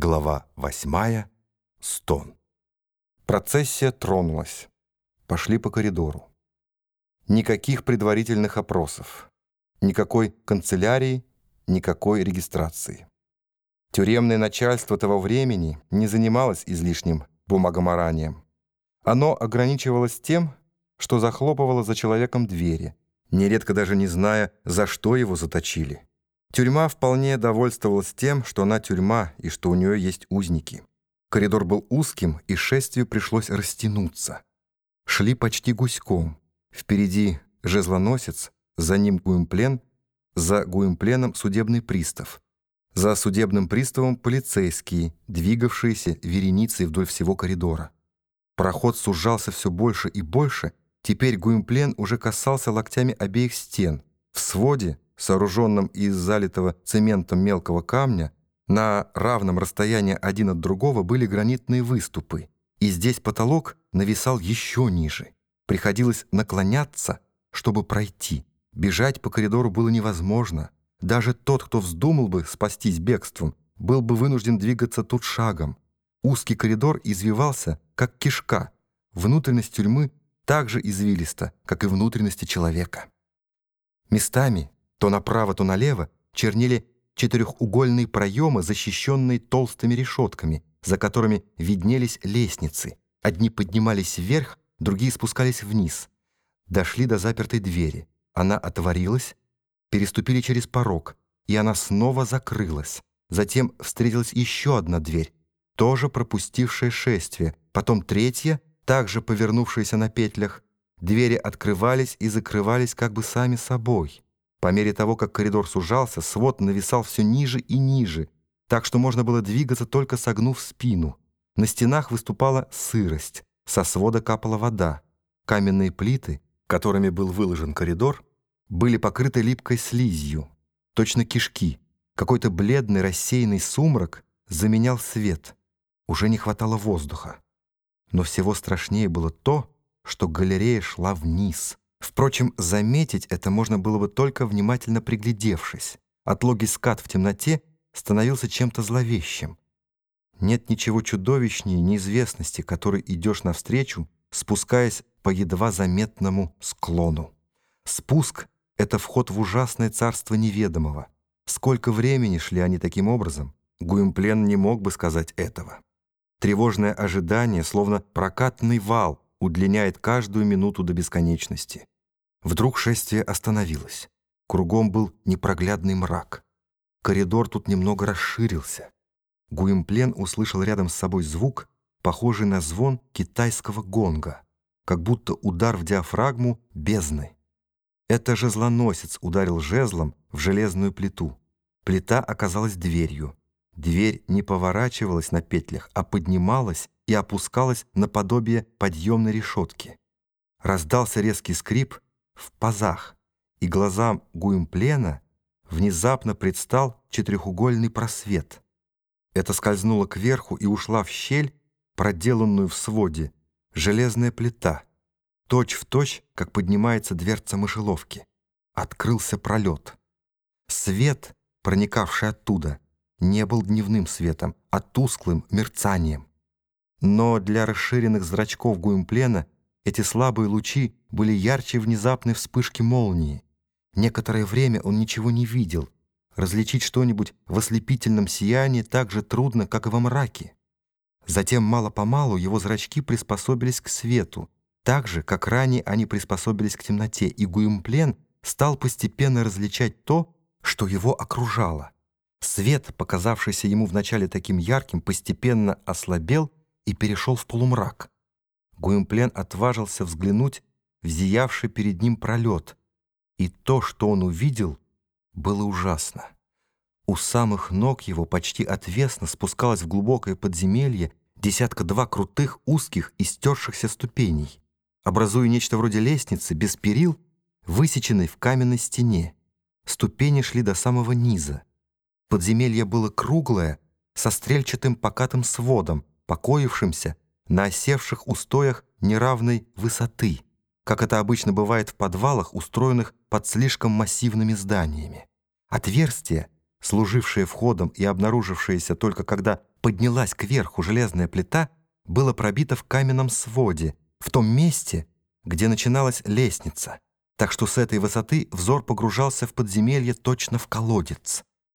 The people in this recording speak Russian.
Глава восьмая. Стон. Процессия тронулась. Пошли по коридору. Никаких предварительных опросов. Никакой канцелярии, никакой регистрации. Тюремное начальство того времени не занималось излишним бумагоморанием. Оно ограничивалось тем, что захлопывало за человеком двери, нередко даже не зная, за что его заточили. Тюрьма вполне довольствовалась тем, что она тюрьма и что у нее есть узники. Коридор был узким, и шествию пришлось растянуться. Шли почти гуськом. Впереди жезлоносец, за ним гуемплен, за гуемпленом судебный пристав. За судебным приставом полицейские, двигавшиеся вереницей вдоль всего коридора. Проход сужался все больше и больше, теперь гуемплен уже касался локтями обеих стен. В своде сооруженном из залитого цементом мелкого камня, на равном расстоянии один от другого были гранитные выступы, и здесь потолок нависал еще ниже. Приходилось наклоняться, чтобы пройти. Бежать по коридору было невозможно. Даже тот, кто вздумал бы спастись бегством, был бы вынужден двигаться тут шагом. Узкий коридор извивался, как кишка. Внутренность тюрьмы так же извилиста, как и внутренности человека. Местами то направо, то налево чернели четырехугольные проемы, защищенные толстыми решетками, за которыми виднелись лестницы. Одни поднимались вверх, другие спускались вниз. Дошли до запертой двери. Она отворилась, переступили через порог, и она снова закрылась. Затем встретилась еще одна дверь, тоже пропустившая шествие, потом третья, также повернувшаяся на петлях. Двери открывались и закрывались как бы сами собой. По мере того, как коридор сужался, свод нависал все ниже и ниже, так что можно было двигаться, только согнув спину. На стенах выступала сырость, со свода капала вода. Каменные плиты, которыми был выложен коридор, были покрыты липкой слизью, точно кишки. Какой-то бледный рассеянный сумрак заменял свет. Уже не хватало воздуха. Но всего страшнее было то, что галерея шла вниз — Впрочем, заметить это можно было бы только внимательно приглядевшись. Отлогий скат в темноте становился чем-то зловещим. Нет ничего чудовищнее неизвестности, которой идешь навстречу, спускаясь по едва заметному склону. Спуск — это вход в ужасное царство неведомого. Сколько времени шли они таким образом? Гуимплен не мог бы сказать этого. Тревожное ожидание, словно прокатный вал, удлиняет каждую минуту до бесконечности. Вдруг шествие остановилось. Кругом был непроглядный мрак. Коридор тут немного расширился. Гуимплен услышал рядом с собой звук, похожий на звон китайского гонга, как будто удар в диафрагму бездны. Это жезлоносец ударил жезлом в железную плиту. Плита оказалась дверью. Дверь не поворачивалась на петлях, а поднималась и опускалась наподобие подъемной решетки. Раздался резкий скрип, в пазах, и глазам Гуимплена внезапно предстал четырехугольный просвет. Это скользнуло кверху и ушла в щель, проделанную в своде, железная плита, точь в точь, как поднимается дверца мышеловки. Открылся пролет. Свет, проникавший оттуда, не был дневным светом, а тусклым мерцанием. Но для расширенных зрачков Гуимплена эти слабые лучи были ярче внезапной вспышки молнии. Некоторое время он ничего не видел. Различить что-нибудь в ослепительном сиянии так же трудно, как и во мраке. Затем мало-помалу его зрачки приспособились к свету, так же, как ранее они приспособились к темноте, и Гуимплен стал постепенно различать то, что его окружало. Свет, показавшийся ему вначале таким ярким, постепенно ослабел и перешел в полумрак. Гуимплен отважился взглянуть в зиявший перед ним пролет, и то, что он увидел, было ужасно. У самых ног его почти отвесно спускалось в глубокое подземелье десятка-два крутых, узких и стершихся ступеней, образуя нечто вроде лестницы без перил, высеченной в каменной стене. Ступени шли до самого низа. Подземелье было круглое, со стрельчатым покатым сводом, покоившимся на осевших устоях неравной высоты, как это обычно бывает в подвалах, устроенных под слишком массивными зданиями. Отверстие, служившее входом и обнаружившееся только когда поднялась кверху железная плита, было пробито в каменном своде, в том месте, где начиналась лестница, так что с этой высоты взор погружался в подземелье точно в колодец.